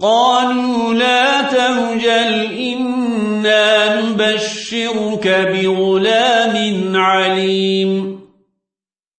قالوا لا تهجل إنا نبشرك بغلام عليم.